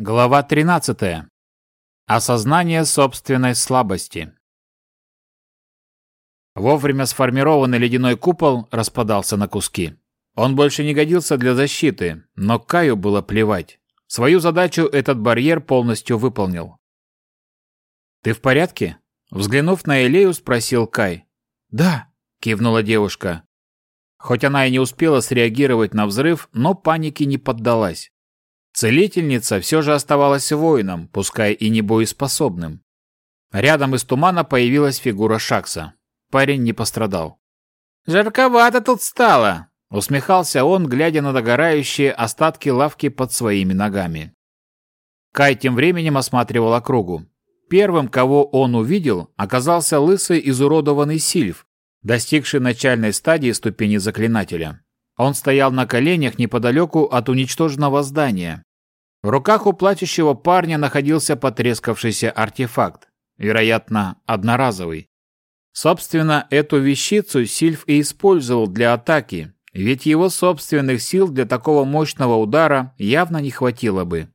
Глава 13. Осознание собственной слабости. Вовремя сформированный ледяной купол распадался на куски. Он больше не годился для защиты, но Каю было плевать. Свою задачу этот барьер полностью выполнил. «Ты в порядке?» Взглянув на Элею, спросил Кай. «Да», — кивнула девушка. Хоть она и не успела среагировать на взрыв, но панике не поддалась. Целительница все же оставалась воином, пускай и не боеспособным. Рядом из тумана появилась фигура Шакса. Парень не пострадал. «Жарковато тут стало!» — усмехался он, глядя на догорающие остатки лавки под своими ногами. Кай тем временем осматривал округу. Первым, кого он увидел, оказался лысый изуродованный сильф, достигший начальной стадии ступени заклинателя. Он стоял на коленях неподалеку от уничтоженного здания, в руках у плачущего парня находился потрескавшийся артефакт, вероятно, одноразовый. Собственно, эту вещицу Сильф и использовал для атаки, ведь его собственных сил для такого мощного удара явно не хватило бы.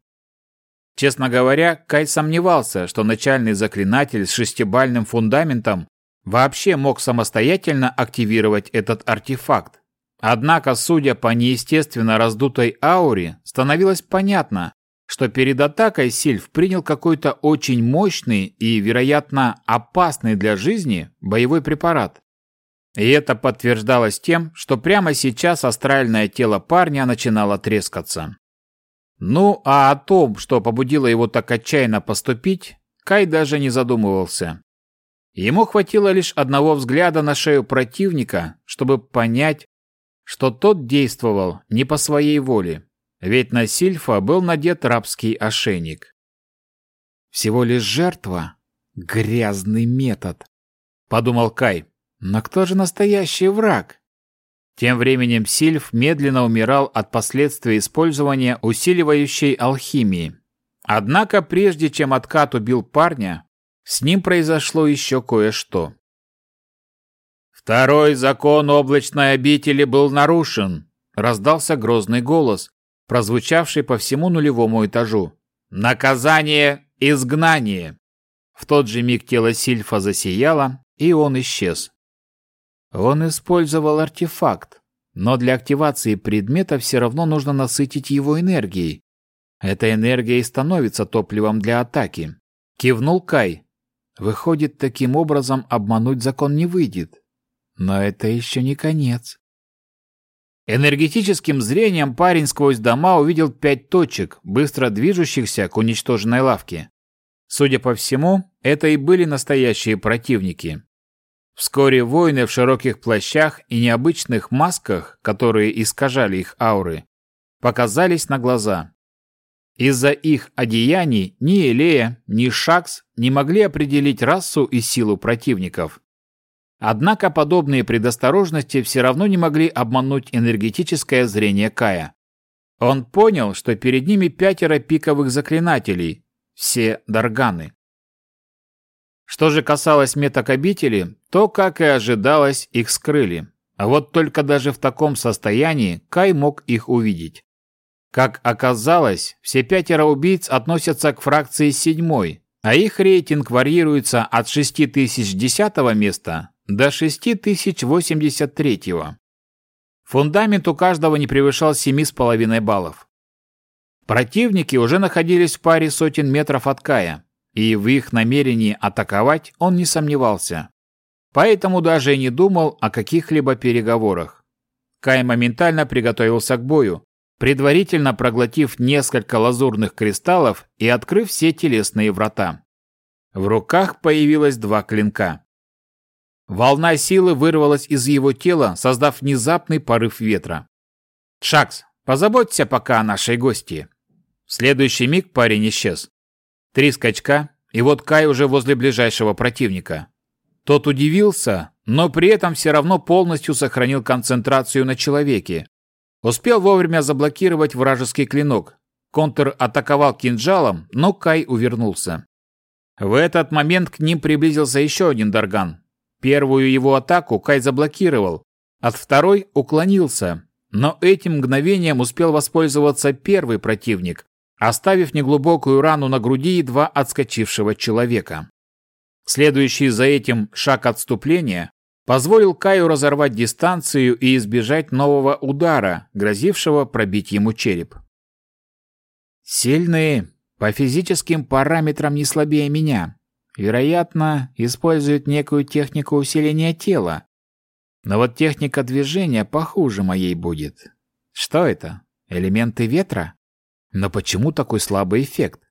Честно говоря, Кай сомневался, что начальный заклинатель с шестибальным фундаментом вообще мог самостоятельно активировать этот артефакт. Однако, судя по неестественно раздутой ауре, становилось понятно, что перед атакой Сильф принял какой-то очень мощный и, вероятно, опасный для жизни боевой препарат. И это подтверждалось тем, что прямо сейчас астральное тело парня начинало трескаться. Ну, а о том, что побудило его так отчаянно поступить, Кай даже не задумывался. Ему хватило лишь одного взгляда на шею противника, чтобы понять, что тот действовал не по своей воле, ведь на Сильфа был надет рабский ошейник. Всего лишь жертва — грязный метод, подумал Кай. Но кто же настоящий враг? Тем временем Сильф медленно умирал от последствий использования усиливающей алхимии. Однако прежде чем откат убил парня, с ним произошло еще кое-что. «Второй закон облачной обители был нарушен», — раздался грозный голос, прозвучавший по всему нулевому этажу. «Наказание — изгнание!» В тот же миг тело Сильфа засияло, и он исчез. Он использовал артефакт, но для активации предмета все равно нужно насытить его энергией. Эта энергия и становится топливом для атаки. Кивнул Кай. Выходит, таким образом обмануть закон не выйдет. Но это еще не конец. Энергетическим зрением парень сквозь дома увидел пять точек, быстро движущихся к уничтоженной лавке. Судя по всему, это и были настоящие противники. Вскоре воины в широких плащах и необычных масках, которые искажали их ауры, показались на глаза. Из-за их одеяний ни Элея, ни Шакс не могли определить расу и силу противников. Однако подобные предосторожности все равно не могли обмануть энергетическое зрение Кая. Он понял, что перед ними пятеро пиковых заклинателей, все Дарганы. Что же касалось меток обители, то, как и ожидалось, их скрыли. А вот только даже в таком состоянии Кай мог их увидеть. Как оказалось, все пятеро убийц относятся к фракции седьмой, а их рейтинг варьируется от 6010 места до 6083-го. Фундамент у каждого не превышал 7,5 баллов. Противники уже находились в паре сотен метров от Кая, и в их намерении атаковать он не сомневался. Поэтому даже и не думал о каких-либо переговорах. Кай моментально приготовился к бою, предварительно проглотив несколько лазурных кристаллов и открыв все телесные врата. В руках появилось два клинка. Волна силы вырвалась из его тела, создав внезапный порыв ветра. «Шакс, позаботься пока о нашей гости». В следующий миг парень исчез. Три скачка, и вот Кай уже возле ближайшего противника. Тот удивился, но при этом все равно полностью сохранил концентрацию на человеке. Успел вовремя заблокировать вражеский клинок. Контр атаковал кинжалом, но Кай увернулся. В этот момент к ним приблизился еще один Дарган, Первую его атаку Кай заблокировал, от второй уклонился, но этим мгновением успел воспользоваться первый противник, оставив неглубокую рану на груди едва отскочившего человека. Следующий за этим шаг отступления позволил Каю разорвать дистанцию и избежать нового удара, грозившего пробить ему череп. Сильные, по физическим параметрам не слабее меня. Вероятно, используют некую технику усиления тела. Но вот техника движения похуже моей будет. Что это? Элементы ветра? Но почему такой слабый эффект?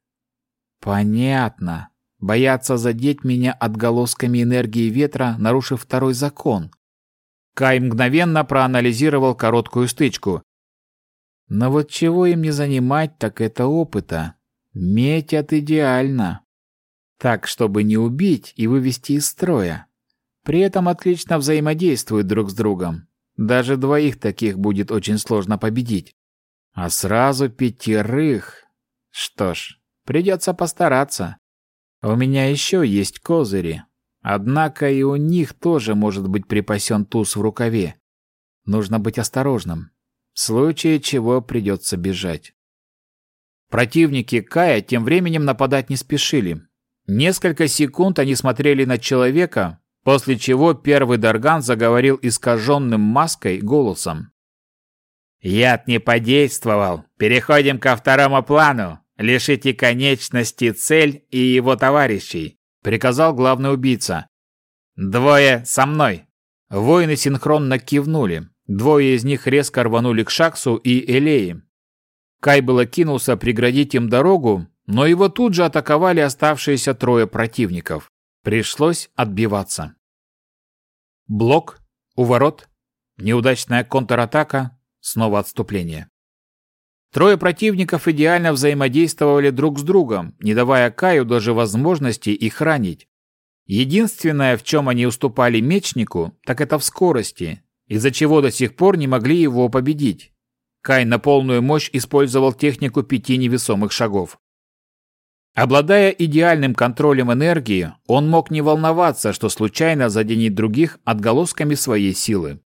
Понятно. Боятся задеть меня отголосками энергии ветра, нарушив второй закон. Кай мгновенно проанализировал короткую стычку. Но вот чего им не занимать, так это опыта. Метят идеально. Так, чтобы не убить и вывести из строя. При этом отлично взаимодействуют друг с другом. Даже двоих таких будет очень сложно победить. А сразу пятерых... Что ж, придется постараться. У меня еще есть козыри. Однако и у них тоже может быть припасен туз в рукаве. Нужно быть осторожным. В случае чего придется бежать. Противники Кая тем временем нападать не спешили. Несколько секунд они смотрели на человека, после чего первый Дарган заговорил искаженным маской голосом. «Яд не подействовал. Переходим ко второму плану. Лишите конечности цель и его товарищей», — приказал главный убийца. «Двое со мной». Воины синхронно кивнули. Двое из них резко рванули к Шаксу и Элеи. Кай было кинулся преградить им дорогу, но его тут же атаковали оставшиеся трое противников. Пришлось отбиваться. Блок, уворот, неудачная контратака, снова отступление. Трое противников идеально взаимодействовали друг с другом, не давая Каю даже возможности их ранить. Единственное, в чем они уступали мечнику, так это в скорости, из-за чего до сих пор не могли его победить. Кай на полную мощь использовал технику пяти невесомых шагов. Обладая идеальным контролем энергии, он мог не волноваться, что случайно заденет других отголосками своей силы.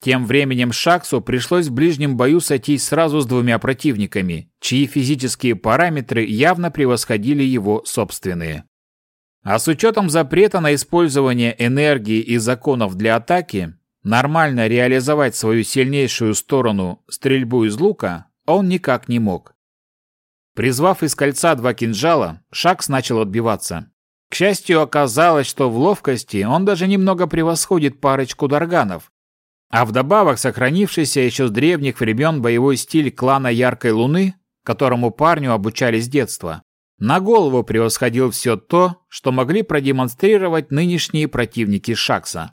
Тем временем Шаксу пришлось в ближнем бою сойтись сразу с двумя противниками, чьи физические параметры явно превосходили его собственные. А с учетом запрета на использование энергии и законов для атаки, нормально реализовать свою сильнейшую сторону, стрельбу из лука, он никак не мог. Призвав из кольца два кинжала, Шакс начал отбиваться. К счастью, оказалось, что в ловкости он даже немного превосходит парочку дарганов, а вдобавок сохранившийся еще с древних времен боевой стиль клана Яркой Луны, которому парню обучали с детства, на голову превосходил все то, что могли продемонстрировать нынешние противники Шакса.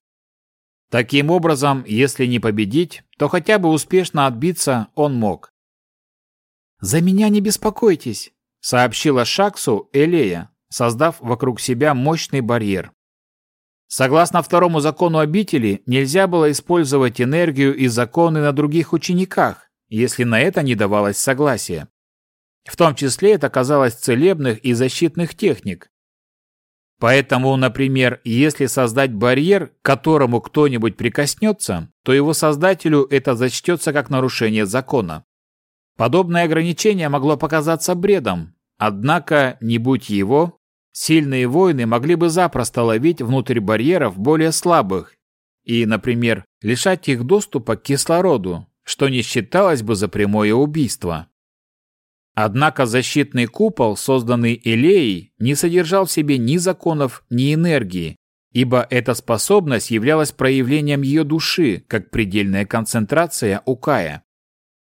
Таким образом, если не победить, то хотя бы успешно отбиться он мог. «За меня не беспокойтесь», — сообщила Шаксу Элея, создав вокруг себя мощный барьер. Согласно второму закону обители, нельзя было использовать энергию и законы на других учениках, если на это не давалось согласия. В том числе это касалось целебных и защитных техник. Поэтому, например, если создать барьер, к которому кто-нибудь прикоснется, то его создателю это зачтется как нарушение закона. Подобное ограничение могло показаться бредом, однако, не будь его, Сильные воины могли бы запросто ловить внутрь барьеров более слабых и, например, лишать их доступа к кислороду, что не считалось бы за прямое убийство. Однако защитный купол, созданный Элеей, не содержал в себе ни законов, ни энергии, ибо эта способность являлась проявлением ее души, как предельная концентрация у Кая.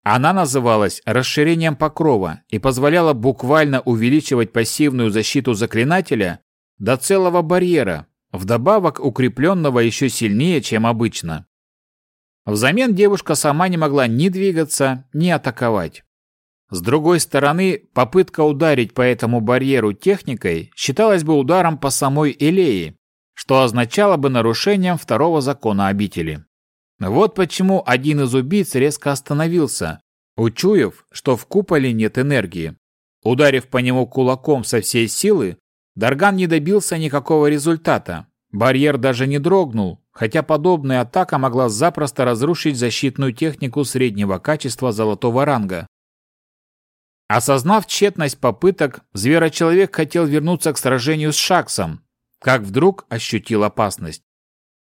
Она называлась расширением покрова и позволяла буквально увеличивать пассивную защиту заклинателя до целого барьера, вдобавок укрепленного еще сильнее, чем обычно. Взамен девушка сама не могла ни двигаться, ни атаковать. С другой стороны, попытка ударить по этому барьеру техникой считалась бы ударом по самой Элее, что означало бы нарушением второго закона обители. Вот почему один из убийц резко остановился, учуяв, что в куполе нет энергии. Ударив по нему кулаком со всей силы, Дарган не добился никакого результата. Барьер даже не дрогнул, хотя подобная атака могла запросто разрушить защитную технику среднего качества золотого ранга. Осознав тщетность попыток, зверочеловек хотел вернуться к сражению с Шаксом, как вдруг ощутил опасность.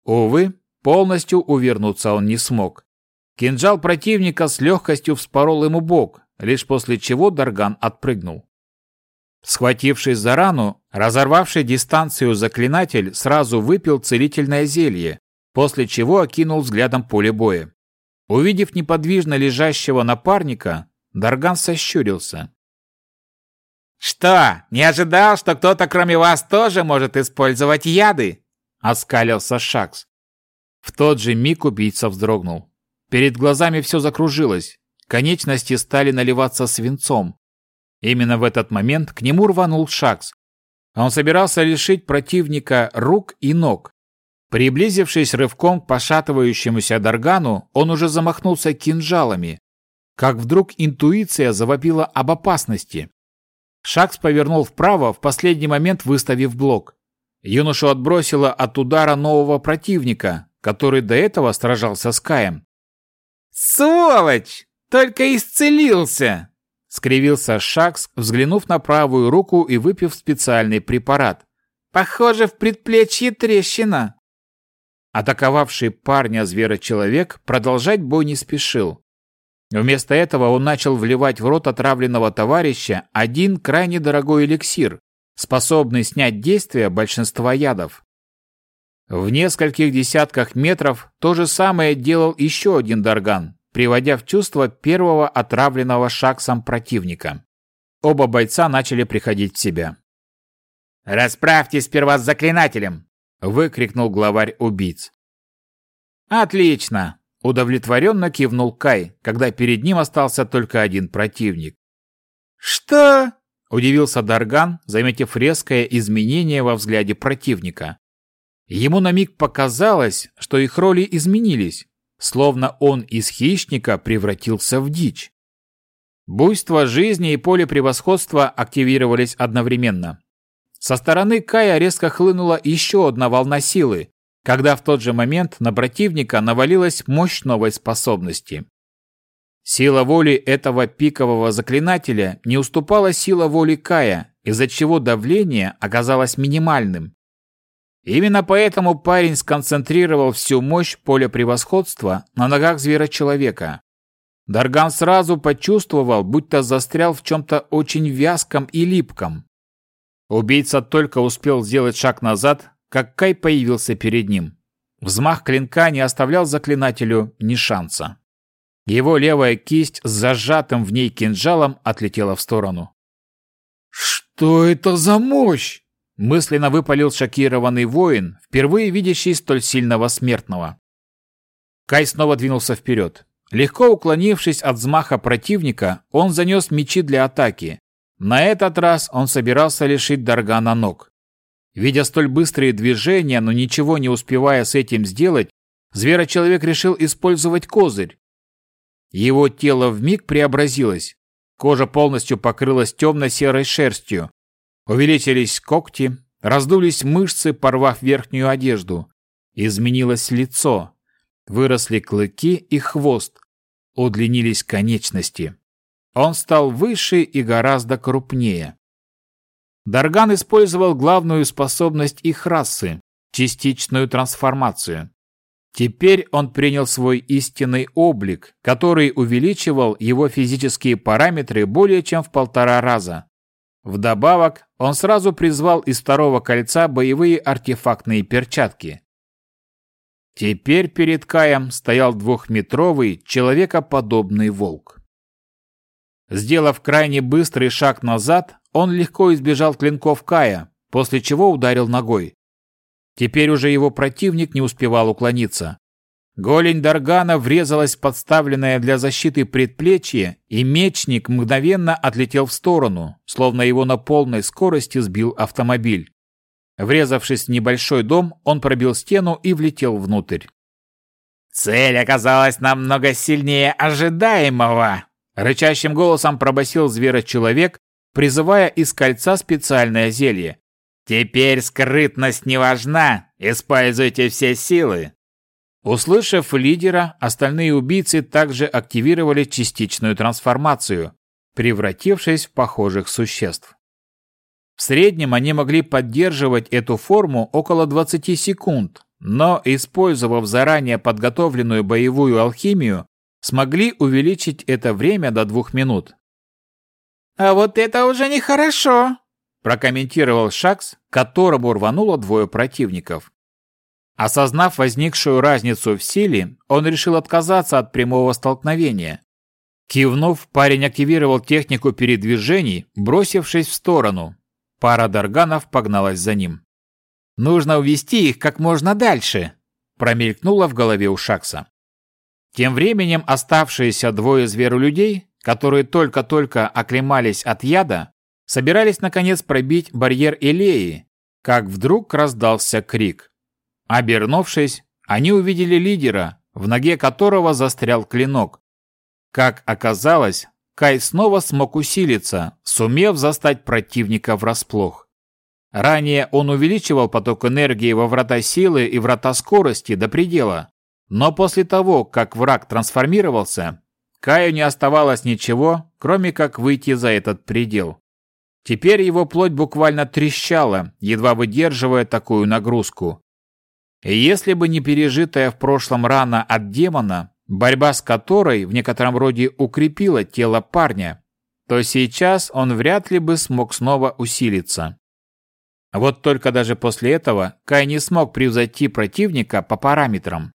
Увы, полностью увернуться он не смог. Кинжал противника с легкостью вспорол ему бок, лишь после чего Дарган отпрыгнул. Схватившись за рану, разорвавший дистанцию заклинатель сразу выпил целительное зелье, после чего окинул взглядом поле боя. Увидев неподвижно лежащего напарника, Дарган сощурился. «Что, не ожидал, что кто-то кроме вас тоже может использовать яды?» — оскалился Шакс. В тот же миг убийца вздрогнул. Перед глазами все закружилось, конечности стали наливаться свинцом. Именно в этот момент к нему рванул Шакс. Он собирался лишить противника рук и ног. Приблизившись рывком к пошатывающемуся Даргану, он уже замахнулся кинжалами. Как вдруг интуиция завопила об опасности. Шакс повернул вправо, в последний момент выставив блок. Юношу отбросило от удара нового противника, который до этого сражался с Каем. «Сволочь! Только исцелился!» — скривился Шакс, взглянув на правую руку и выпив специальный препарат. «Похоже, в предплечье трещина!» Атаковавший парня зверочеловек продолжать бой не спешил. Вместо этого он начал вливать в рот отравленного товарища один крайне дорогой эликсир, способный снять действие большинства ядов. В нескольких десятках метров то же самое делал еще один Дарган, приводя в чувство первого отравленного шаксом противника. Оба бойца начали приходить в себя. «Расправьтесь сперва с заклинателем!» — выкрикнул главарь убийц. «Отлично!» Удовлетворенно кивнул Кай, когда перед ним остался только один противник. «Что?» – удивился Дарган, заметив резкое изменение во взгляде противника. Ему на миг показалось, что их роли изменились, словно он из хищника превратился в дичь. Буйство жизни и поле превосходства активировались одновременно. Со стороны Кая резко хлынула еще одна волна силы, когда в тот же момент на противника навалилась мощь новой способности. Сила воли этого пикового заклинателя не уступала сила воли Кая, из-за чего давление оказалось минимальным. Именно поэтому парень сконцентрировал всю мощь поля превосходства на ногах зверочеловека. Дарган сразу почувствовал, будто застрял в чем-то очень вязком и липком. Убийца только успел сделать шаг назад, как Кай появился перед ним. Взмах клинка не оставлял заклинателю ни шанса. Его левая кисть с зажатым в ней кинжалом отлетела в сторону. «Что это за мощь?» Мысленно выпалил шокированный воин, впервые видящий столь сильного смертного. Кай снова двинулся вперед. Легко уклонившись от взмаха противника, он занес мечи для атаки. На этот раз он собирался лишить Даргана ног. Видя столь быстрые движения, но ничего не успевая с этим сделать, зверочеловек решил использовать козырь. Его тело вмиг преобразилось. Кожа полностью покрылась темно-серой шерстью. Увеличились когти, раздулись мышцы, порвав верхнюю одежду. Изменилось лицо. Выросли клыки и хвост. Удлинились конечности. Он стал выше и гораздо крупнее. Дарган использовал главную способность их расы – частичную трансформацию. Теперь он принял свой истинный облик, который увеличивал его физические параметры более чем в полтора раза. Вдобавок, он сразу призвал из второго кольца боевые артефактные перчатки. Теперь перед Каем стоял двухметровый, человекоподобный волк. Сделав крайне быстрый шаг назад, он легко избежал клинков Кая, после чего ударил ногой. Теперь уже его противник не успевал уклониться. Голень Даргана врезалась в подставленное для защиты предплечье, и мечник мгновенно отлетел в сторону, словно его на полной скорости сбил автомобиль. Врезавшись в небольшой дом, он пробил стену и влетел внутрь. «Цель оказалась намного сильнее ожидаемого!» Рычащим голосом пробасил зверочеловек, призывая из кольца специальное зелье. «Теперь скрытность не важна, используйте все силы!» Услышав лидера, остальные убийцы также активировали частичную трансформацию. превратившись в похожих существ. В среднем они могли поддерживать эту форму около 20 секунд, но, использовав заранее подготовленную боевую алхимию, смогли увеличить это время до двух минут. «А вот это уже нехорошо», – прокомментировал Шакс, которому рвануло двое противников. Осознав возникшую разницу в силе, он решил отказаться от прямого столкновения. Кивнув, парень активировал технику передвижений, бросившись в сторону. Пара дарганов погналась за ним. «Нужно увести их как можно дальше», – промелькнуло в голове у Шакса. Тем временем оставшиеся двое зверолюдей, которые только-только оклемались от яда, собирались наконец пробить барьер Элеи, как вдруг раздался крик. Обернувшись, они увидели лидера, в ноге которого застрял клинок. Как оказалось, Кай снова смог усилиться, сумев застать противника врасплох. Ранее он увеличивал поток энергии во врата силы и врата скорости до предела, но после того, как враг трансформировался, Каю не оставалось ничего, кроме как выйти за этот предел. Теперь его плоть буквально трещала, едва выдерживая такую нагрузку. Если бы не пережитая в прошлом рана от демона, борьба с которой в некотором роде укрепила тело парня, то сейчас он вряд ли бы смог снова усилиться. Вот только даже после этого Кай не смог превзойти противника по параметрам.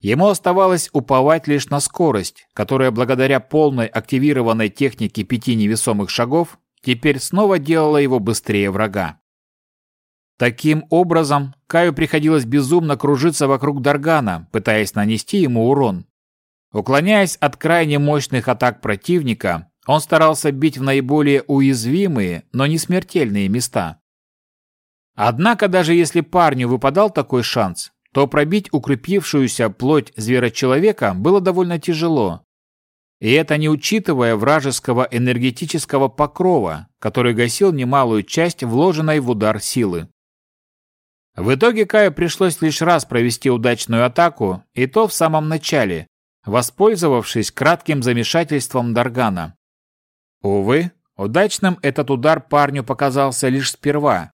Ему оставалось уповать лишь на скорость, которая благодаря полной активированной технике пяти невесомых шагов теперь снова делала его быстрее врага. Таким образом, Каю приходилось безумно кружиться вокруг Даргана, пытаясь нанести ему урон. Уклоняясь от крайне мощных атак противника, он старался бить в наиболее уязвимые, но не смертельные места. Однако даже если парню выпадал такой шанс, то пробить укрепившуюся плоть зверочеловека было довольно тяжело. И это не учитывая вражеского энергетического покрова, который гасил немалую часть вложенной в удар силы. В итоге Каю пришлось лишь раз провести удачную атаку, и то в самом начале, воспользовавшись кратким замешательством Даргана. Увы, удачным этот удар парню показался лишь сперва,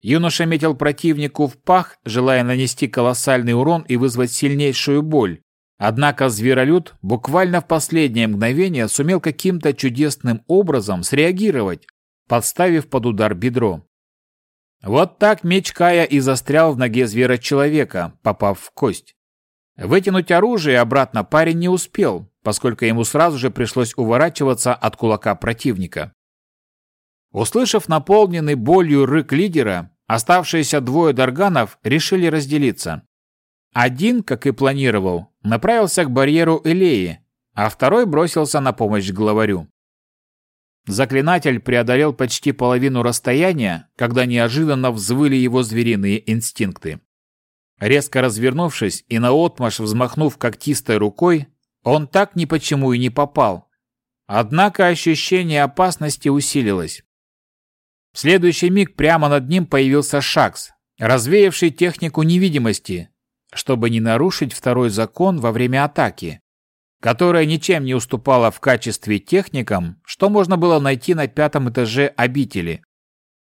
Юноша метил противнику в пах, желая нанести колоссальный урон и вызвать сильнейшую боль. Однако зверолюд буквально в последнее мгновение сумел каким-то чудесным образом среагировать, подставив под удар бедро. Вот так меч Кая и застрял в ноге звера-человека, попав в кость. Вытянуть оружие обратно парень не успел, поскольку ему сразу же пришлось уворачиваться от кулака противника. Услышав наполненный болью рык лидера, оставшиеся двое дарганов решили разделиться. Один, как и планировал, направился к барьеру Элеи, а второй бросился на помощь главарю. Заклинатель преодолел почти половину расстояния, когда неожиданно взвыли его звериные инстинкты. Резко развернувшись и наотмашь взмахнув когтистой рукой, он так ни почему и не попал. Однако ощущение опасности усилилось. В следующий миг прямо над ним появился Шакс, развеявший технику невидимости, чтобы не нарушить второй закон во время атаки, которая ничем не уступала в качестве техникам, что можно было найти на пятом этаже обители.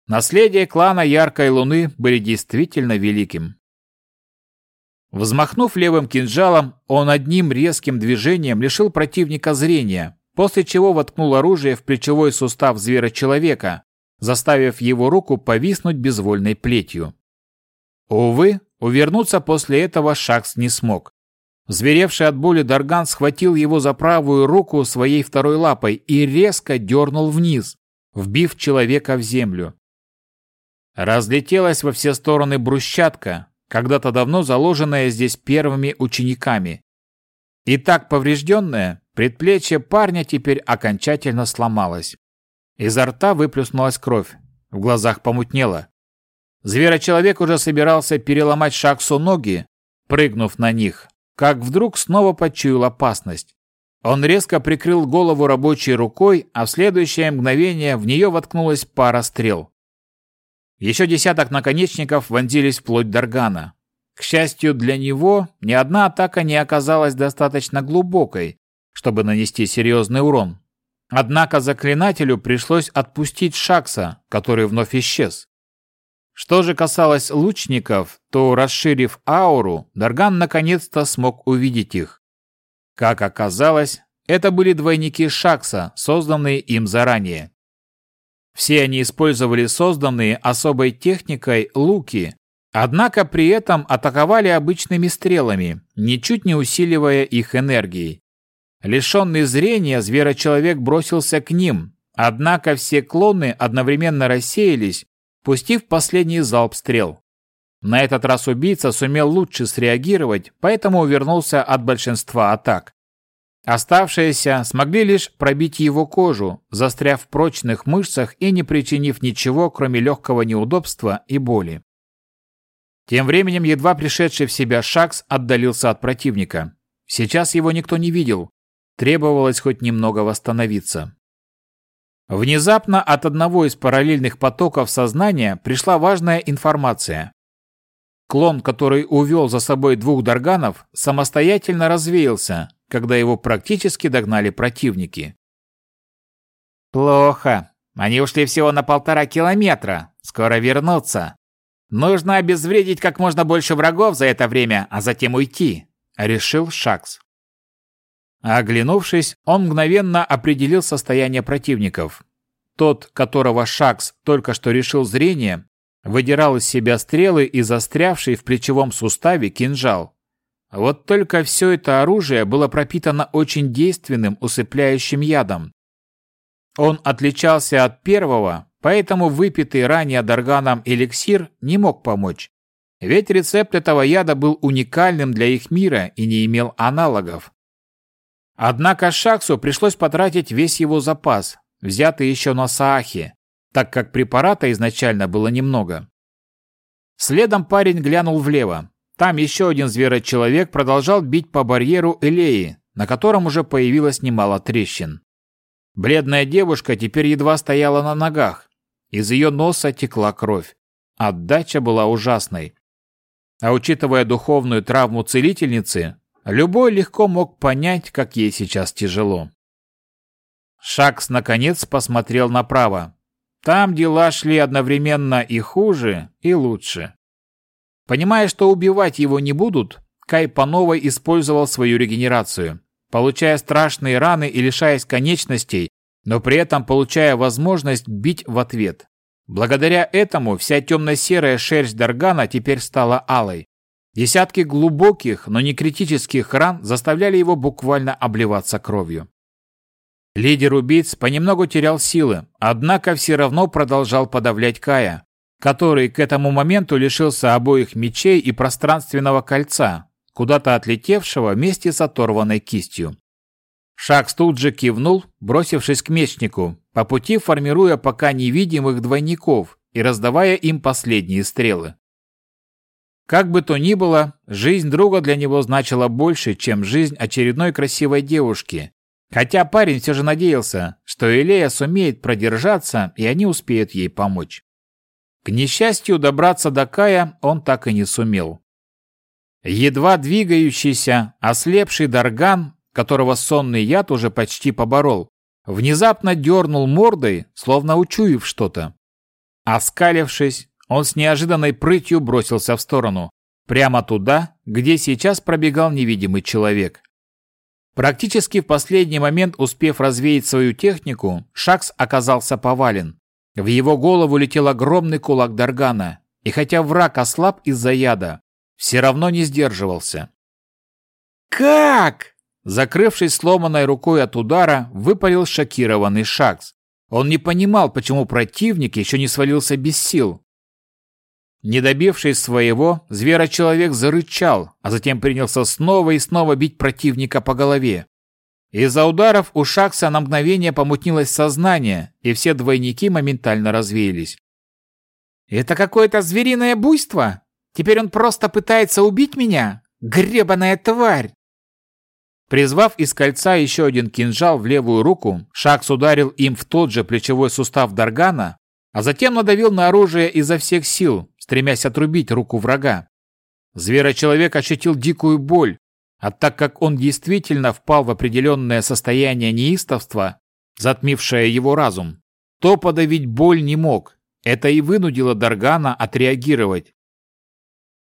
Наследие клана Яркой Луны были действительно великим. Взмахнув левым кинжалом, он одним резким движением лишил противника зрения, после чего воткнул оружие в плечевой сустав звера-человека, заставив его руку повиснуть безвольной плетью. Увы, увернуться после этого Шакс не смог. Зверевший от боли Дарган схватил его за правую руку своей второй лапой и резко дернул вниз, вбив человека в землю. Разлетелась во все стороны брусчатка, когда-то давно заложенная здесь первыми учениками. И так поврежденное, предплечье парня теперь окончательно сломалось. Изо рта выплюснулась кровь, в глазах помутнело. Зверочеловек уже собирался переломать Шаксу ноги, прыгнув на них, как вдруг снова почуял опасность. Он резко прикрыл голову рабочей рукой, а в следующее мгновение в нее воткнулась пара стрел. Еще десяток наконечников вонзились вплоть Даргана. К счастью для него, ни одна атака не оказалась достаточно глубокой, чтобы нанести серьезный урон. Однако заклинателю пришлось отпустить Шакса, который вновь исчез. Что же касалось лучников, то, расширив ауру, Дарган наконец-то смог увидеть их. Как оказалось, это были двойники Шакса, созданные им заранее. Все они использовали созданные особой техникой луки, однако при этом атаковали обычными стрелами, ничуть не усиливая их энергией. Лишенный зрения, зверочеловек бросился к ним, однако все клоны одновременно рассеялись, пустив последний залп стрел. На этот раз убийца сумел лучше среагировать, поэтому увернулся от большинства атак. Оставшиеся смогли лишь пробить его кожу, застряв в прочных мышцах и не причинив ничего, кроме легкого неудобства и боли. Тем временем едва пришедший в себя Шакс отдалился от противника. Сейчас его никто не видел, Требовалось хоть немного восстановиться. Внезапно от одного из параллельных потоков сознания пришла важная информация. Клон, который увел за собой двух дарганов, самостоятельно развеялся, когда его практически догнали противники. «Плохо. Они ушли всего на полтора километра. Скоро вернутся. Нужно обезвредить как можно больше врагов за это время, а затем уйти», — решил Шакс. А оглянувшись, он мгновенно определил состояние противников. Тот, которого Шакс только что решил зрение, выдирал из себя стрелы и застрявший в плечевом суставе кинжал. Вот только все это оружие было пропитано очень действенным усыпляющим ядом. Он отличался от первого, поэтому выпитый ранее Дарганом эликсир не мог помочь. Ведь рецепт этого яда был уникальным для их мира и не имел аналогов. Однако Шаксу пришлось потратить весь его запас, взятый еще на Саахе, так как препарата изначально было немного. Следом парень глянул влево. Там еще один зверочеловек продолжал бить по барьеру Элеи, на котором уже появилось немало трещин. Бледная девушка теперь едва стояла на ногах. Из ее носа текла кровь. Отдача была ужасной. А учитывая духовную травму целительницы, Любой легко мог понять, как ей сейчас тяжело. Шакс наконец посмотрел направо. Там дела шли одновременно и хуже, и лучше. Понимая, что убивать его не будут, Кай по новой использовал свою регенерацию, получая страшные раны и лишаясь конечностей, но при этом получая возможность бить в ответ. Благодаря этому вся темно-серая шерсть Даргана теперь стала алой. Десятки глубоких, но не критических ран заставляли его буквально обливаться кровью. Лидер убийц понемногу терял силы, однако все равно продолжал подавлять Кая, который к этому моменту лишился обоих мечей и пространственного кольца, куда-то отлетевшего вместе с оторванной кистью. Шакс тут же кивнул, бросившись к мечнику, по пути формируя пока невидимых двойников и раздавая им последние стрелы. Как бы то ни было, жизнь друга для него значила больше, чем жизнь очередной красивой девушки. Хотя парень все же надеялся, что Элея сумеет продержаться, и они успеют ей помочь. К несчастью, добраться до Кая он так и не сумел. Едва двигающийся, ослепший Дарган, которого сонный яд уже почти поборол, внезапно дернул мордой, словно учуяв что-то. Оскалившись, он с неожиданной прытью бросился в сторону, прямо туда, где сейчас пробегал невидимый человек. Практически в последний момент успев развеять свою технику, Шакс оказался повален. В его голову летел огромный кулак Даргана, и хотя враг ослаб из-за яда, все равно не сдерживался. «Как?» Закрывшись сломанной рукой от удара, выпалил шокированный Шакс. Он не понимал, почему противник еще не свалился без сил. Не добившись своего, зверочеловек зарычал, а затем принялся снова и снова бить противника по голове. Из-за ударов у Шакса на мгновение помутнилось сознание, и все двойники моментально развеялись. «Это какое-то звериное буйство? Теперь он просто пытается убить меня? Гребаная тварь!» Призвав из кольца еще один кинжал в левую руку, Шакс ударил им в тот же плечевой сустав Даргана, а затем надавил на оружие изо всех сил, стремясь отрубить руку врага. Зверочеловек ощутил дикую боль, а так как он действительно впал в определенное состояние неистовства, затмившая его разум. То подавить боль не мог. Это и вынудило Даргана отреагировать.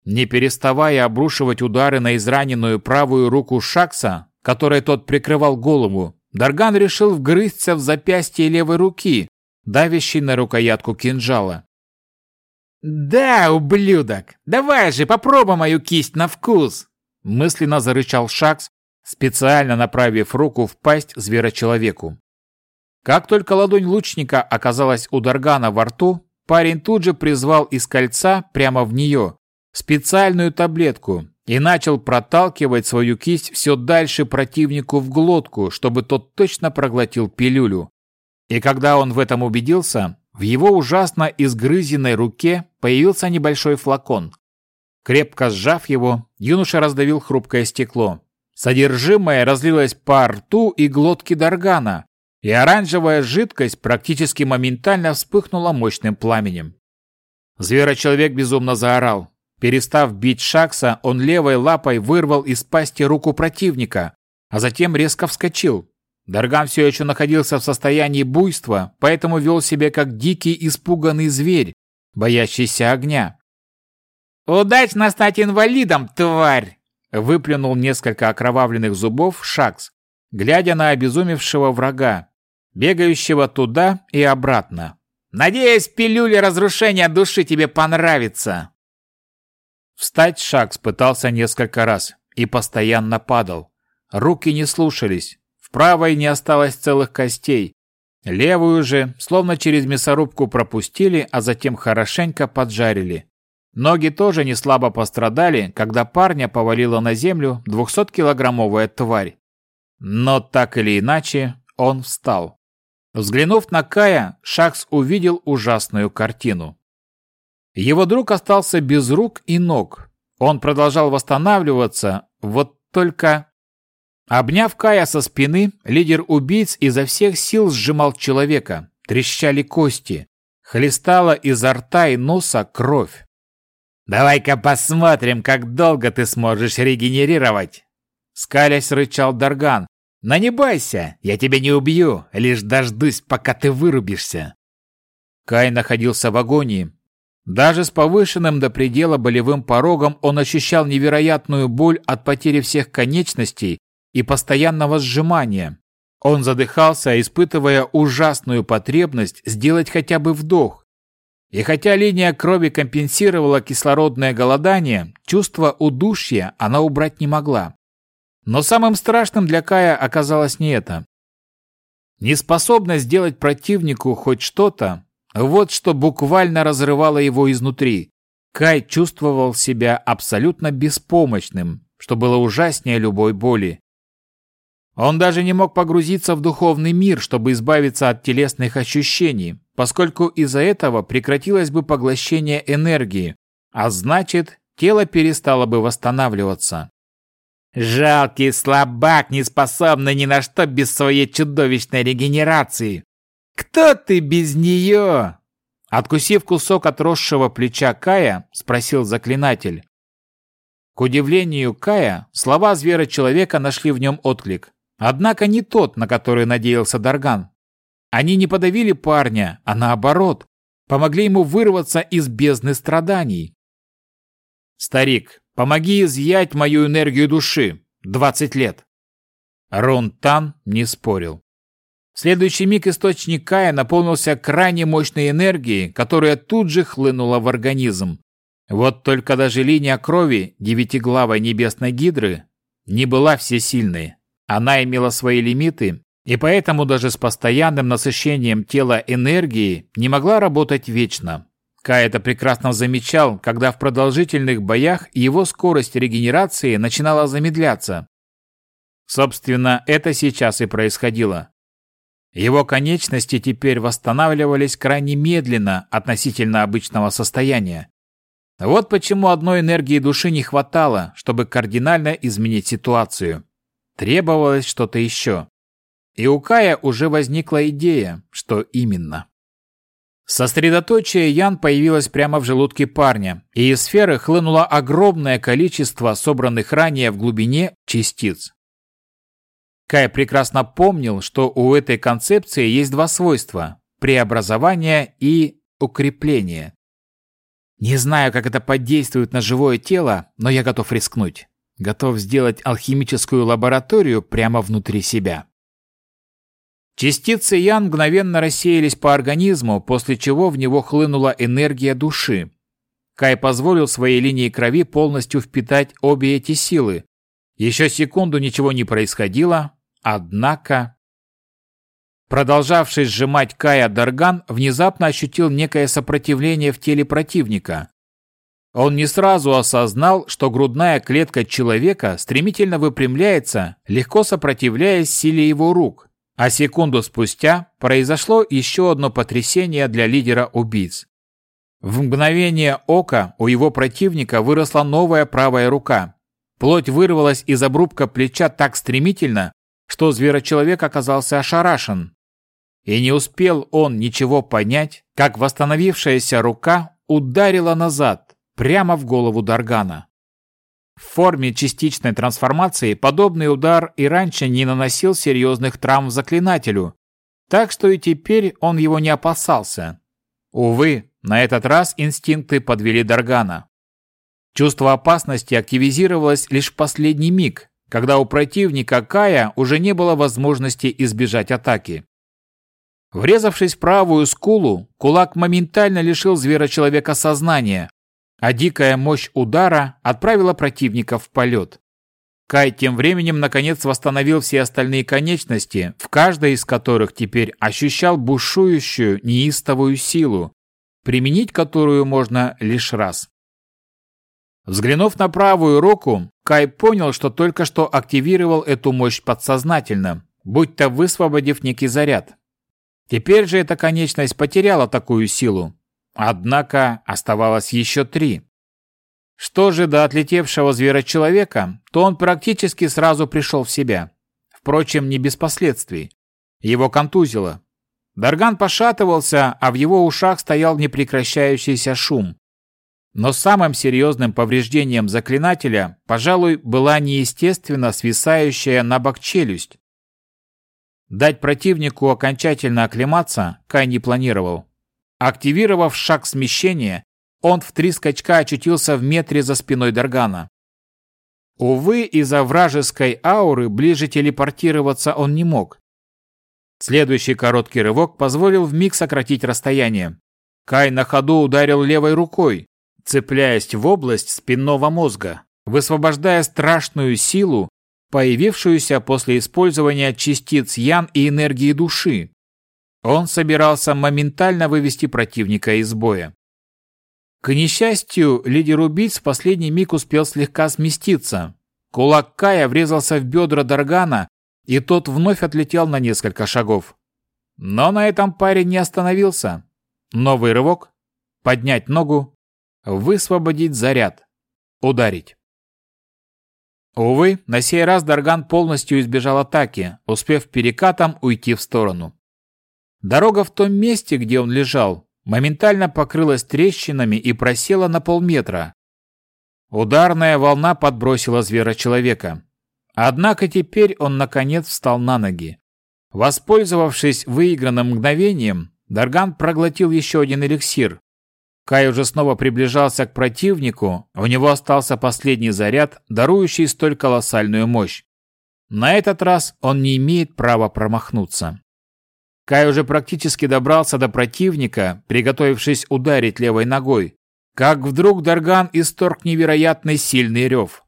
Не переставая обрушивать удары на израненную правую руку Шакса, которой тот прикрывал голову, Дарган решил вгрызться в запястье левой руки, давящей на рукоятку кинжала. «Да, ублюдок! Давай же, попробуй мою кисть на вкус!» Мысленно зарычал Шакс, специально направив руку в пасть зверочеловеку. Как только ладонь лучника оказалась у Даргана во рту, парень тут же призвал из кольца прямо в нее специальную таблетку и начал проталкивать свою кисть все дальше противнику в глотку, чтобы тот точно проглотил пилюлю. И когда он в этом убедился, в его ужасно изгрызенной руке появился небольшой флакон. Крепко сжав его, юноша раздавил хрупкое стекло. Содержимое разлилось по рту и глотке Даргана, и оранжевая жидкость практически моментально вспыхнула мощным пламенем. Зверочеловек безумно заорал. Перестав бить Шакса, он левой лапой вырвал из пасти руку противника, а затем резко вскочил. Дарган все еще находился в состоянии буйства, поэтому вел себя как дикий испуганный зверь, боящийся огня. «Удачно стать инвалидом, тварь!» Выплюнул несколько окровавленных зубов Шакс, глядя на обезумевшего врага, бегающего туда и обратно. «Надеюсь, пилюля разрушения души тебе понравится!» Встать Шакс пытался несколько раз и постоянно падал. Руки не слушались, правой не осталось целых костей. Левую же, словно через мясорубку пропустили, а затем хорошенько поджарили. Ноги тоже не слабо пострадали, когда парня повалила на землю 200-килограммовая тварь. Но так или иначе, он встал. Взглянув на Кая, Шакс увидел ужасную картину. Его друг остался без рук и ног. Он продолжал восстанавливаться, вот только... Обняв Кая со спины, лидер убийц изо всех сил сжимал человека. Трещали кости. Хлестала изо рта и носа кровь. «Давай-ка посмотрим, как долго ты сможешь регенерировать!» Скалясь рычал Дарган. «Но не бойся, я тебя не убью, лишь дождусь, пока ты вырубишься!» Кай находился в агонии. Даже с повышенным до предела болевым порогом он ощущал невероятную боль от потери всех конечностей и постоянного сжимания. Он задыхался, испытывая ужасную потребность сделать хотя бы вдох. И хотя линия крови компенсировала кислородное голодание, чувство удушья она убрать не могла. Но самым страшным для Кая оказалось не это. Неспособность сделать противнику хоть что-то, вот что буквально разрывало его изнутри. Кай чувствовал себя абсолютно беспомощным, что было ужаснее любой боли. Он даже не мог погрузиться в духовный мир, чтобы избавиться от телесных ощущений, поскольку из-за этого прекратилось бы поглощение энергии, а значит, тело перестало бы восстанавливаться. «Жалкий слабак, не способный ни на что без своей чудовищной регенерации! Кто ты без нее?» Откусив кусок отросшего плеча Кая, спросил заклинатель. К удивлению Кая, слова звера-человека нашли в нем отклик. Однако не тот, на который надеялся Дарган. Они не подавили парня, а наоборот, помогли ему вырваться из бездны страданий. «Старик, помоги изъять мою энергию души. Двадцать лет». Рон Тан не спорил. В следующий миг источник Кая наполнился крайне мощной энергией, которая тут же хлынула в организм. Вот только даже линия крови девятиглавой небесной гидры не была всесильной. Она имела свои лимиты, и поэтому даже с постоянным насыщением тела энергии не могла работать вечно. Кай это прекрасно замечал, когда в продолжительных боях его скорость регенерации начинала замедляться. Собственно, это сейчас и происходило. Его конечности теперь восстанавливались крайне медленно относительно обычного состояния. Вот почему одной энергии души не хватало, чтобы кардинально изменить ситуацию. Требовалось что-то еще. И у Кая уже возникла идея, что именно. Сосредоточие Ян появилось прямо в желудке парня, и из сферы хлынуло огромное количество собранных ранее в глубине частиц. Кай прекрасно помнил, что у этой концепции есть два свойства – преобразование и укрепление. Не знаю, как это подействует на живое тело, но я готов рискнуть. Готов сделать алхимическую лабораторию прямо внутри себя. Частицы Ян мгновенно рассеялись по организму, после чего в него хлынула энергия души. Кай позволил своей линии крови полностью впитать обе эти силы. Еще секунду ничего не происходило, однако... Продолжавший сжимать Кая Дарган внезапно ощутил некое сопротивление в теле противника. Он не сразу осознал, что грудная клетка человека стремительно выпрямляется, легко сопротивляясь силе его рук. А секунду спустя произошло еще одно потрясение для лидера убийц. В мгновение ока у его противника выросла новая правая рука. Плоть вырвалась из обрубка плеча так стремительно, что зверочеловек оказался ошарашен. И не успел он ничего понять, как восстановившаяся рука ударила назад, прямо в голову Даргана. В форме частичной трансформации подобный удар и раньше не наносил серьезных травм заклинателю, так что и теперь он его не опасался. Увы, на этот раз инстинкты подвели Даргана. Чувство опасности активизировалось лишь в последний миг, когда у противника Кая уже не было возможности избежать атаки. Врезавшись в правую скулу, кулак моментально лишил звера-человека сознания, а дикая мощь удара отправила противника в полет. Кай тем временем наконец восстановил все остальные конечности, в каждой из которых теперь ощущал бушующую неистовую силу, применить которую можно лишь раз. Взглянув на правую руку, Кай понял, что только что активировал эту мощь подсознательно, будто высвободив некий заряд. Теперь же эта конечность потеряла такую силу, Однако оставалось еще три. Что же до отлетевшего зверочеловека, то он практически сразу пришел в себя. Впрочем, не без последствий. Его контузило. Дарган пошатывался, а в его ушах стоял непрекращающийся шум. Но самым серьезным повреждением заклинателя, пожалуй, была неестественно свисающая на бок челюсть. Дать противнику окончательно оклематься Кай не планировал. Активировав шаг смещения, он в три скачка очутился в метре за спиной Даргана. Увы, из-за вражеской ауры ближе телепортироваться он не мог. Следующий короткий рывок позволил вмиг сократить расстояние. Кай на ходу ударил левой рукой, цепляясь в область спинного мозга, высвобождая страшную силу, появившуюся после использования частиц ян и энергии души. Он собирался моментально вывести противника из боя. К несчастью, лидер убийц в последний миг успел слегка сместиться. Кулак Кая врезался в бедра Даргана, и тот вновь отлетел на несколько шагов. Но на этом парень не остановился. Новый рывок, поднять ногу, высвободить заряд, ударить. Увы, на сей раз Дарган полностью избежал атаки, успев перекатом уйти в сторону. Дорога в том месте, где он лежал, моментально покрылась трещинами и просела на полметра. Ударная волна подбросила звера-человека. Однако теперь он наконец встал на ноги. Воспользовавшись выигранным мгновением, Дарган проглотил еще один эликсир. Кай уже снова приближался к противнику, у него остался последний заряд, дарующий столь колоссальную мощь. На этот раз он не имеет права промахнуться. Кай уже практически добрался до противника, приготовившись ударить левой ногой, как вдруг Дарган исторг невероятный сильный рев.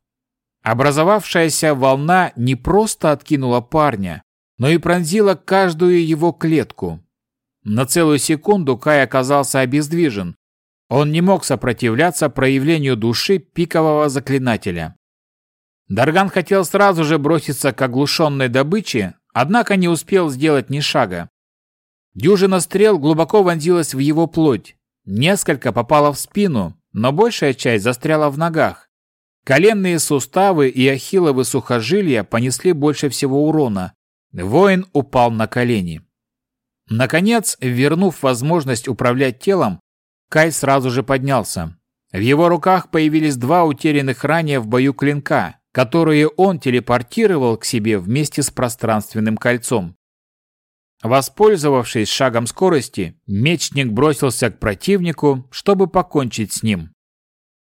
Образовавшаяся волна не просто откинула парня, но и пронзила каждую его клетку. На целую секунду Кай оказался обездвижен. Он не мог сопротивляться проявлению души пикового заклинателя. Дарган хотел сразу же броситься к оглушенной добыче, однако не успел сделать ни шага. Дюжина стрел глубоко вонзилась в его плоть. Несколько попало в спину, но большая часть застряла в ногах. Коленные суставы и ахилловы сухожилия понесли больше всего урона. Воин упал на колени. Наконец, вернув возможность управлять телом, Кай сразу же поднялся. В его руках появились два утерянных ранее в бою клинка, которые он телепортировал к себе вместе с пространственным кольцом. Воспользовавшись шагом скорости, мечник бросился к противнику, чтобы покончить с ним.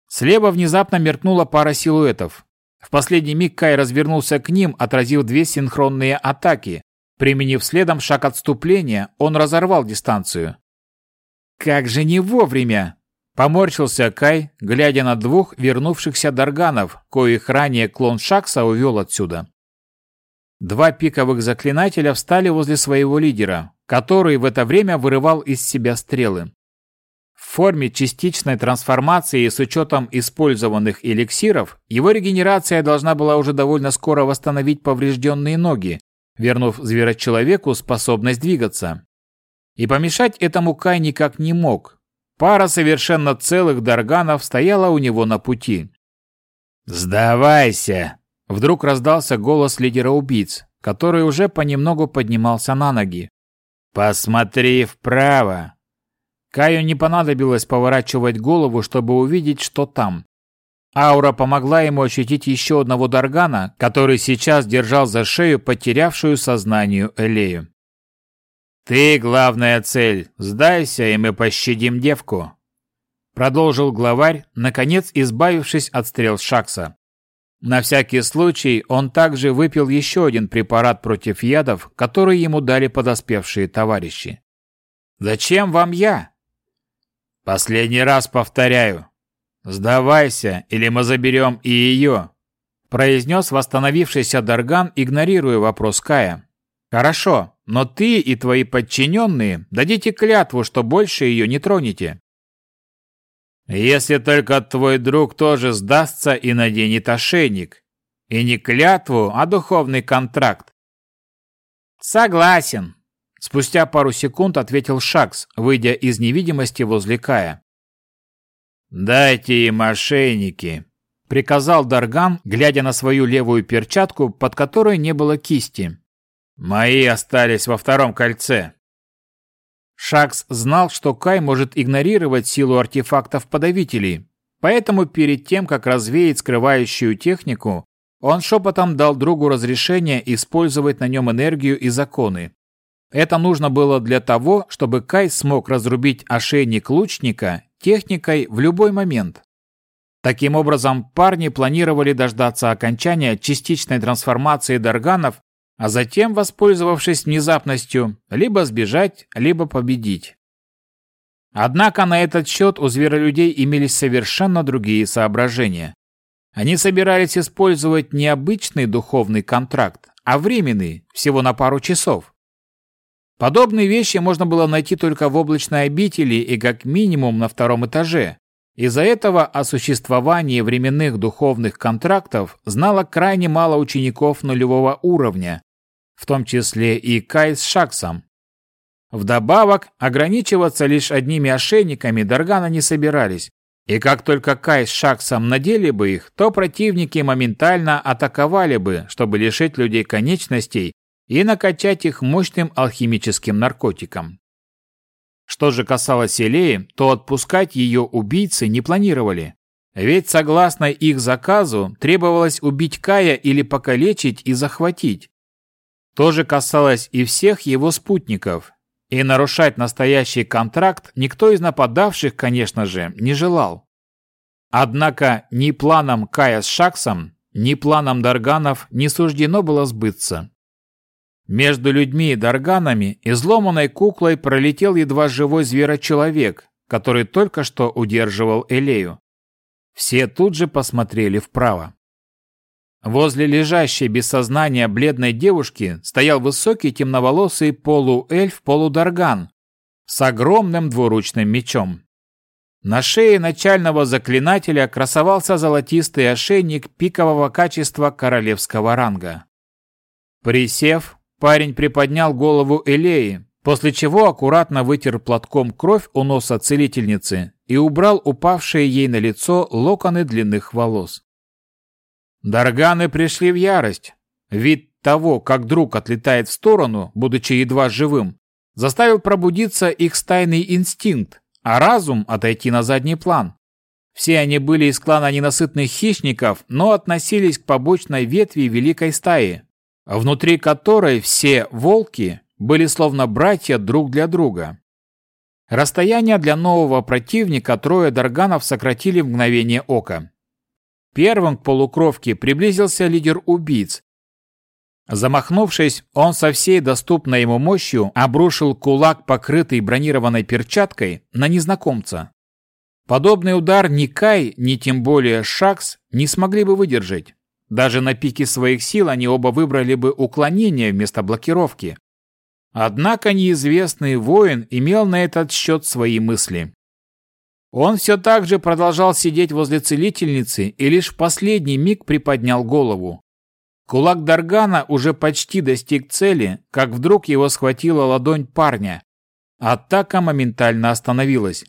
Слева внезапно мелькнула пара силуэтов. В последний миг Кай развернулся к ним, отразил две синхронные атаки. Применив следом шаг отступления, он разорвал дистанцию. «Как же не вовремя!» Поморщился Кай, глядя на двух вернувшихся Дарганов, коих ранее клон Шакса увел отсюда. Два пиковых заклинателя встали возле своего лидера, который в это время вырывал из себя стрелы. В форме частичной трансформации с учетом использованных эликсиров, его регенерация должна была уже довольно скоро восстановить поврежденные ноги, вернув зверочеловеку способность двигаться. И помешать этому Кай никак не мог. Пара совершенно целых дарганов стояла у него на пути. «Сдавайся!» Вдруг раздался голос лидера убийц, который уже понемногу поднимался на ноги. «Посмотри вправо!» Каю не понадобилось поворачивать голову, чтобы увидеть, что там. Аура помогла ему ощутить еще одного Даргана, который сейчас держал за шею потерявшую сознанию Элею. «Ты главная цель. Сдайся, и мы пощадим девку», — продолжил главарь, наконец избавившись от стрел Шакса. На всякий случай он также выпил еще один препарат против ядов, который ему дали подоспевшие товарищи. «Зачем вам я?» Последний раз повторяю. Сдавайся, или мы заберем и ее, произнес восстановившийся Дарган, игнорируя вопрос Кая. Хорошо, но ты и твои подчиненные дадите клятву, что больше ее не тронете. Если только твой друг тоже сдастся и наденет ошейник. И не клятву, а духовный контракт. Согласен, Спустя пару секунд ответил Шакс, выйдя из невидимости возле Кая. «Дайте им мошенники», — приказал Дарган, глядя на свою левую перчатку, под которой не было кисти. «Мои остались во втором кольце». Шакс знал, что Кай может игнорировать силу артефактов-подавителей, поэтому перед тем, как развеять скрывающую технику, он шепотом дал другу разрешение использовать на нем энергию и законы. Это нужно было для того, чтобы Кай смог разрубить ошейник лучника техникой в любой момент. Таким образом, парни планировали дождаться окончания частичной трансформации Дарганов, а затем, воспользовавшись внезапностью, либо сбежать, либо победить. Однако на этот счет у зверолюдей имелись совершенно другие соображения. Они собирались использовать не обычный духовный контракт, а временный, всего на пару часов. Подобные вещи можно было найти только в облачной обители и как минимум на втором этаже. Из-за этого о существовании временных духовных контрактов знало крайне мало учеников нулевого уровня, в том числе и Кай с Шаксом. Вдобавок, ограничиваться лишь одними ошейниками Даргана не собирались, и как только Кай с Шаксом надели бы их, то противники моментально атаковали бы, чтобы лишить людей конечностей и накачать их мощным алхимическим наркотиком. Что же касалось Элеи, то отпускать ее убийцы не планировали. Ведь согласно их заказу требовалось убить Кая или покалечить и захватить. То же касалось и всех его спутников. И нарушать настоящий контракт никто из нападавших, конечно же, не желал. Однако ни планом Кая с Шаксом, ни планом Дарганов не суждено было сбыться. Между людьми и дарганами изломанной куклой пролетел едва живой зверочеловек, который только что удерживал Элею. Все тут же посмотрели вправо. Возле лежащей без сознания бледной девушки стоял высокий темноволосый полуэльф-полударган с огромным двуручным мечом. На шее начального заклинателя красовался золотистый ошейник пикового качества королевского ранга. Присев, Парень приподнял голову Элеи, после чего аккуратно вытер платком кровь у носа целительницы и убрал упавшие ей на лицо локоны длинных волос. Дарганы пришли в ярость. Вид того, как друг отлетает в сторону, будучи едва живым, заставил пробудиться их стайный инстинкт, а разум отойти на задний план. Все они были из клана ненасытных хищников, но относились к побочной ветви великой стаи, внутри которой все волки были словно братья друг для друга. Расстояние для нового противника трое дарганов сократили в мгновение ока. Первым к полукровке приблизился лидер убийц. Замахнувшись, он со всей доступной ему мощью обрушил кулак, покрытый бронированной перчаткой, на незнакомца. Подобный удар ни Кай, ни тем более Шакс не смогли бы выдержать. Даже на пике своих сил они оба выбрали бы уклонение вместо блокировки. Однако неизвестный воин имел на этот счет свои мысли. Он все так же продолжал сидеть возле целительницы и лишь в последний миг приподнял голову. Кулак Даргана уже почти достиг цели, как вдруг его схватила ладонь парня. Атака моментально остановилась.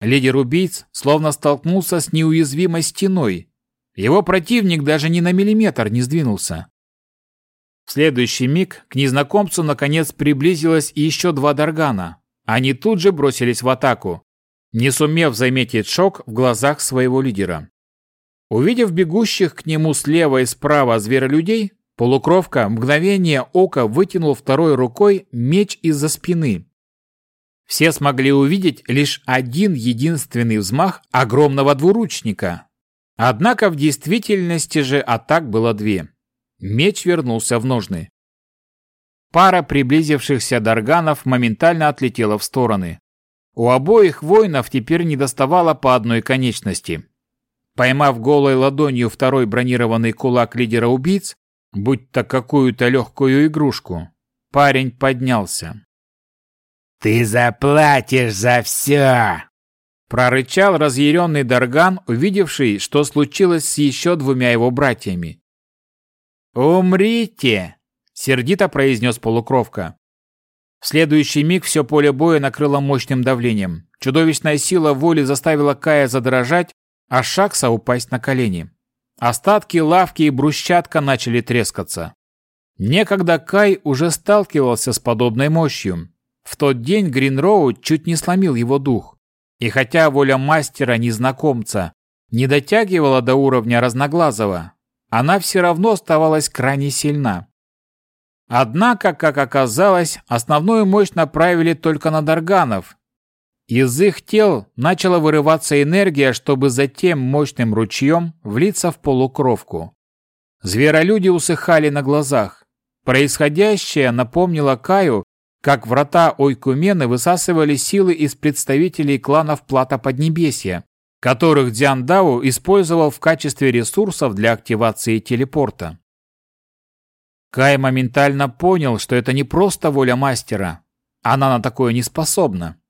Лидер убийц словно столкнулся с неуязвимой стеной. Его противник даже ни на миллиметр не сдвинулся. В следующий миг к незнакомцу наконец приблизилось еще два Даргана. Они тут же бросились в атаку, не сумев заметить шок в глазах своего лидера. Увидев бегущих к нему слева и справа зверолюдей, полукровка мгновение ока вытянул второй рукой меч из-за спины. Все смогли увидеть лишь один единственный взмах огромного двуручника. Однако в действительности же атак было две. Меч вернулся в ножны. Пара приблизившихся дарганов моментально отлетела в стороны. У обоих воинов теперь недоставало по одной конечности. Поймав голой ладонью второй бронированный кулак лидера убийц, будь то какую-то легкую игрушку, парень поднялся. «Ты заплатишь за все!» Прорычал разъяренный Дарган, увидевший, что случилось с еще двумя его братьями. «Умрите!» — сердито произнес полукровка. В следующий миг все поле боя накрыло мощным давлением. Чудовищная сила воли заставила Кая задрожать, а Шакса упасть на колени. Остатки лавки и брусчатка начали трескаться. Некогда Кай уже сталкивался с подобной мощью. В тот день Гринроу чуть не сломил его дух. И хотя воля мастера-незнакомца не дотягивала до уровня разноглазого, она все равно оставалась крайне сильна. Однако, как оказалось, основную мощь направили только на Дарганов. Из их тел начала вырываться энергия, чтобы затем мощным ручьем влиться в полукровку. Зверолюди усыхали на глазах. Происходящее напомнило Каю, как врата Ойкумены высасывали силы из представителей кланов Плата Поднебесья, которых Дзян Дао использовал в качестве ресурсов для активации телепорта. Кай моментально понял, что это не просто воля мастера. Она на такое не способна.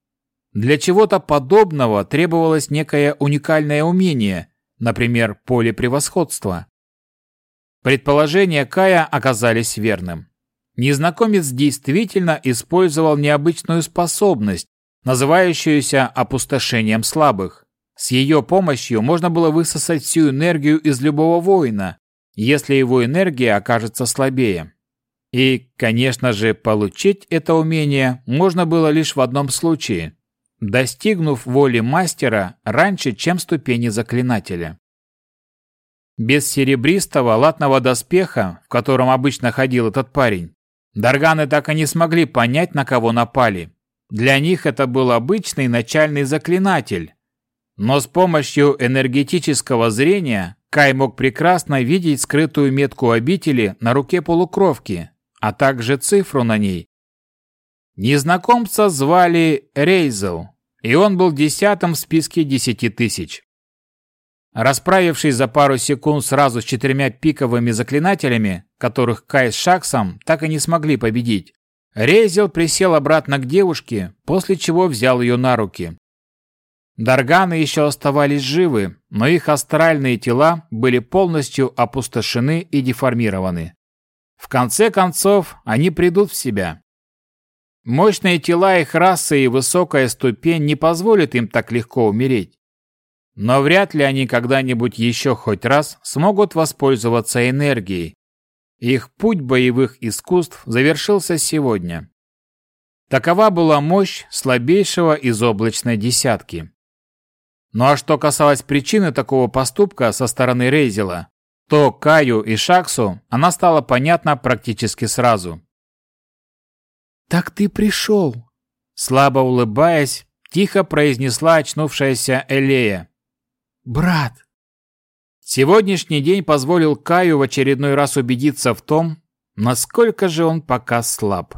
Для чего-то подобного требовалось некое уникальное умение, например, поле превосходства. Предположения Кая оказались верным. Незнакомец действительно использовал необычную способность, называющуюся опустошением слабых. С ее помощью можно было высосать всю энергию из любого воина, если его энергия окажется слабее. И, конечно же, получить это умение можно было лишь в одном случае – достигнув воли мастера раньше, чем ступени заклинателя. Без серебристого латного доспеха, в котором обычно ходил этот парень, Дарганы так и не смогли понять, на кого напали. Для них это был обычный начальный заклинатель, но с помощью энергетического зрения Кай мог прекрасно видеть скрытую метку обители на руке полукровки, а также цифру на ней. Незнакомца звали Рейзел, и он был десятым в списке десяти тысяч. Расправившись за пару секунд сразу с четырьмя пиковыми заклинателями, которых Кай с Шаксом так и не смогли победить, Рейзел присел обратно к девушке, после чего взял ее на руки. Дарганы еще оставались живы, но их астральные тела были полностью опустошены и деформированы. В конце концов, они придут в себя. Мощные тела их расы и высокая ступень не позволят им так легко умереть. Но вряд ли они когда-нибудь еще хоть раз смогут воспользоваться энергией. Их путь боевых искусств завершился сегодня. Такова была мощь слабейшего из облачной десятки. Ну а что касалось причины такого поступка со стороны Рейзела, то Каю и Шаксу она стала понятна практически сразу. «Так ты пришел!» Слабо улыбаясь, тихо произнесла очнувшаяся Элея. «Брат!» Сегодняшний день позволил Каю в очередной раз убедиться в том, насколько же он пока слаб.